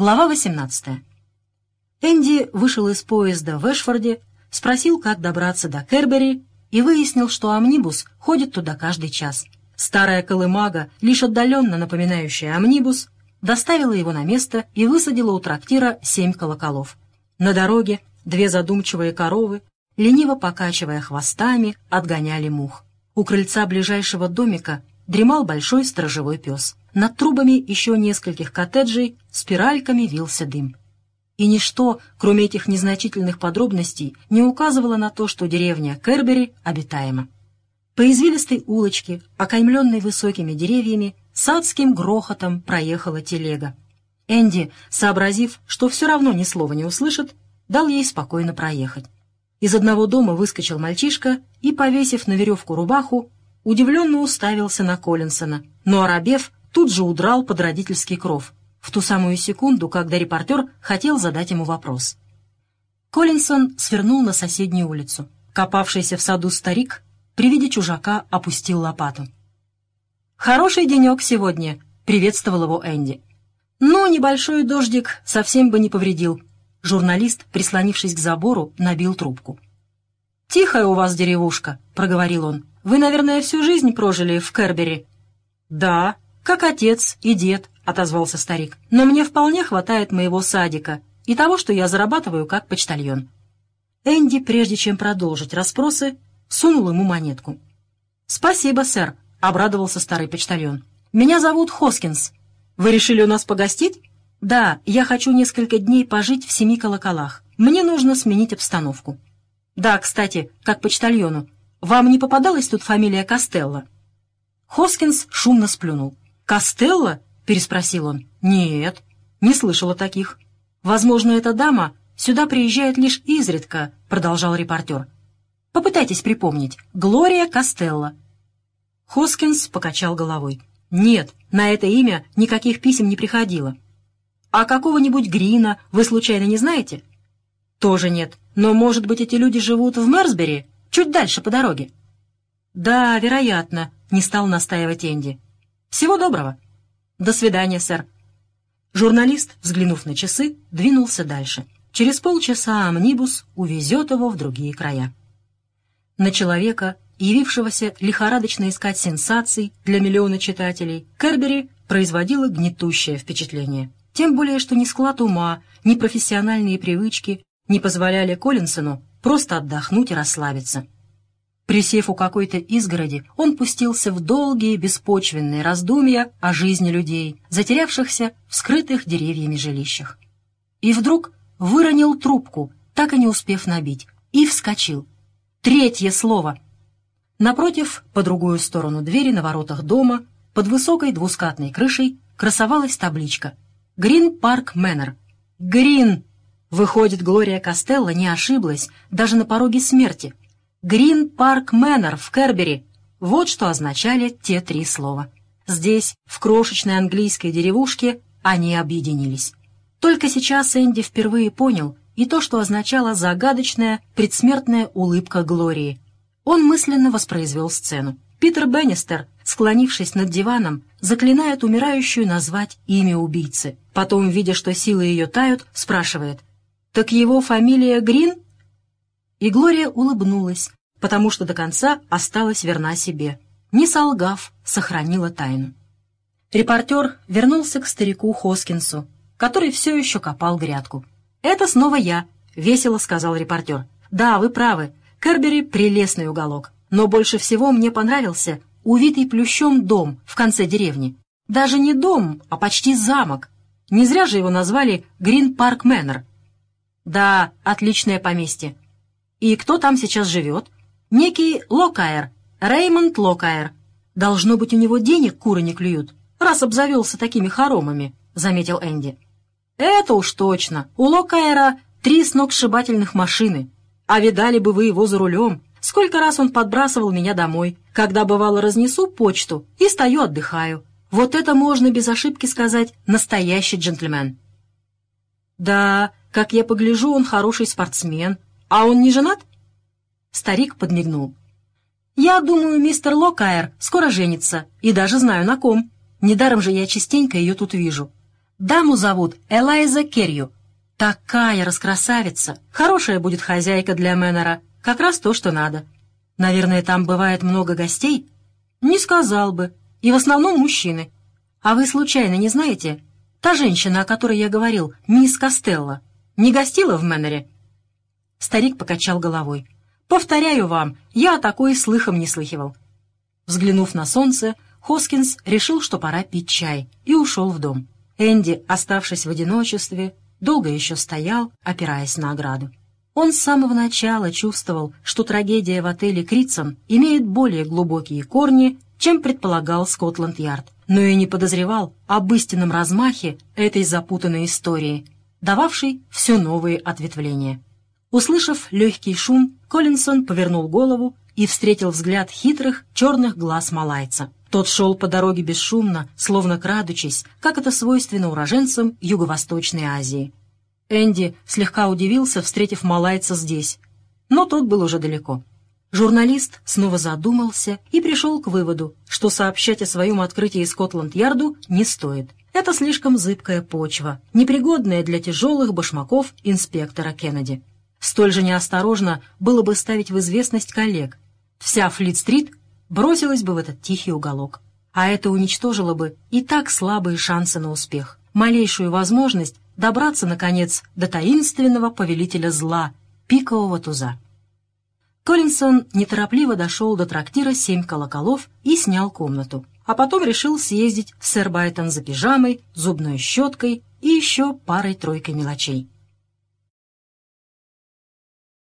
Глава 18. Энди вышел из поезда в Эшфорде, спросил, как добраться до Кербери, и выяснил, что амнибус ходит туда каждый час. Старая колымага, лишь отдаленно напоминающая амнибус, доставила его на место и высадила у трактира семь колоколов. На дороге две задумчивые коровы, лениво покачивая хвостами, отгоняли мух. У крыльца ближайшего домика дремал большой сторожевой пес. Над трубами еще нескольких коттеджей спиральками вился дым. И ничто, кроме этих незначительных подробностей, не указывало на то, что деревня Кербери обитаема. По извилистой улочке, окаймленной высокими деревьями, с адским грохотом проехала телега. Энди, сообразив, что все равно ни слова не услышит, дал ей спокойно проехать. Из одного дома выскочил мальчишка и, повесив на веревку рубаху, удивленно уставился на Коллинсона, но, оробев, тут же удрал под родительский кров, в ту самую секунду, когда репортер хотел задать ему вопрос. Коллинсон свернул на соседнюю улицу. Копавшийся в саду старик при виде чужака опустил лопату. «Хороший денек сегодня», — приветствовал его Энди. «Ну, небольшой дождик совсем бы не повредил». Журналист, прислонившись к забору, набил трубку. «Тихая у вас деревушка», — проговорил он. «Вы, наверное, всю жизнь прожили в Кербери?» «Да», «Как отец и дед», — отозвался старик. «Но мне вполне хватает моего садика и того, что я зарабатываю как почтальон». Энди, прежде чем продолжить расспросы, сунул ему монетку. «Спасибо, сэр», — обрадовался старый почтальон. «Меня зовут Хоскинс. Вы решили у нас погостить?» «Да, я хочу несколько дней пожить в семи колоколах. Мне нужно сменить обстановку». «Да, кстати, как почтальону. Вам не попадалась тут фамилия Костелло?» Хоскинс шумно сплюнул. «Костелло?» — переспросил он. «Нет, не слышал о таких». «Возможно, эта дама сюда приезжает лишь изредка», — продолжал репортер. «Попытайтесь припомнить. Глория Костелло». Хоскинс покачал головой. «Нет, на это имя никаких писем не приходило». «А какого-нибудь Грина вы случайно не знаете?» «Тоже нет. Но, может быть, эти люди живут в Мерсбери, чуть дальше по дороге?» «Да, вероятно», — не стал настаивать Энди. «Всего доброго!» «До свидания, сэр!» Журналист, взглянув на часы, двинулся дальше. Через полчаса амнибус увезет его в другие края. На человека, явившегося лихорадочно искать сенсаций для миллиона читателей, Кербери производила гнетущее впечатление. Тем более, что ни склад ума, ни профессиональные привычки не позволяли Коллинсону просто отдохнуть и расслабиться. Присев у какой-то изгороди, он пустился в долгие беспочвенные раздумья о жизни людей, затерявшихся в скрытых деревьями жилищах. И вдруг выронил трубку, так и не успев набить, и вскочил. Третье слово. Напротив, по другую сторону двери на воротах дома, под высокой двускатной крышей, красовалась табличка «Грин Парк Мэннер». «Грин!» Выходит, Глория Костелло не ошиблась даже на пороге смерти — Грин Парк Мэннер в Кербери. Вот что означали те три слова. Здесь, в крошечной английской деревушке, они объединились. Только сейчас Энди впервые понял и то, что означала загадочная предсмертная улыбка Глории. Он мысленно воспроизвел сцену. Питер Беннистер, склонившись над диваном, заклинает умирающую назвать имя убийцы. Потом, видя, что силы ее тают, спрашивает, «Так его фамилия Грин?» И Глория улыбнулась, потому что до конца осталась верна себе. Не солгав, сохранила тайну. Репортер вернулся к старику Хоскинсу, который все еще копал грядку. «Это снова я», — весело сказал репортер. «Да, вы правы, Кербери — прелестный уголок. Но больше всего мне понравился увитый плющом дом в конце деревни. Даже не дом, а почти замок. Не зря же его назвали Грин Парк Мэннер. Да, отличное поместье. И кто там сейчас живет? Некий Локайер, Реймонд Локайер. Должно быть, у него денег куры не клюют, раз обзавелся такими хоромами, — заметил Энди. Это уж точно. У Локайера три сногсшибательных машины. А видали бы вы его за рулем. Сколько раз он подбрасывал меня домой, когда, бывало, разнесу почту и стою отдыхаю. Вот это можно без ошибки сказать «настоящий джентльмен». Да, как я погляжу, он хороший спортсмен, «А он не женат?» Старик подмигнул. «Я думаю, мистер Локайер скоро женится, и даже знаю на ком. Недаром же я частенько ее тут вижу. Даму зовут Элайза Керью. Такая раскрасавица. Хорошая будет хозяйка для Мэннера. Как раз то, что надо. Наверное, там бывает много гостей? Не сказал бы. И в основном мужчины. А вы случайно не знаете? Та женщина, о которой я говорил, мисс Костелло, не гостила в Мэннере?» Старик покачал головой. «Повторяю вам, я о такой слыхом не слыхивал». Взглянув на солнце, Хоскинс решил, что пора пить чай, и ушел в дом. Энди, оставшись в одиночестве, долго еще стоял, опираясь на ограду. Он с самого начала чувствовал, что трагедия в отеле «Критсон» имеет более глубокие корни, чем предполагал Скотланд-Ярд, но и не подозревал об истинном размахе этой запутанной истории, дававшей все новые ответвления. Услышав легкий шум, Коллинсон повернул голову и встретил взгляд хитрых черных глаз малайца. Тот шел по дороге бесшумно, словно крадучись, как это свойственно уроженцам Юго-Восточной Азии. Энди слегка удивился, встретив малайца здесь, но тот был уже далеко. Журналист снова задумался и пришел к выводу, что сообщать о своем открытии Скотланд-Ярду не стоит. Это слишком зыбкая почва, непригодная для тяжелых башмаков инспектора Кеннеди. Столь же неосторожно было бы ставить в известность коллег. Вся Флит-стрит бросилась бы в этот тихий уголок. А это уничтожило бы и так слабые шансы на успех. Малейшую возможность добраться, наконец, до таинственного повелителя зла, пикового туза. Коллинсон неторопливо дошел до трактира «Семь колоколов» и снял комнату, а потом решил съездить в Сэр Байтон за пижамой, зубной щеткой и еще парой-тройкой мелочей.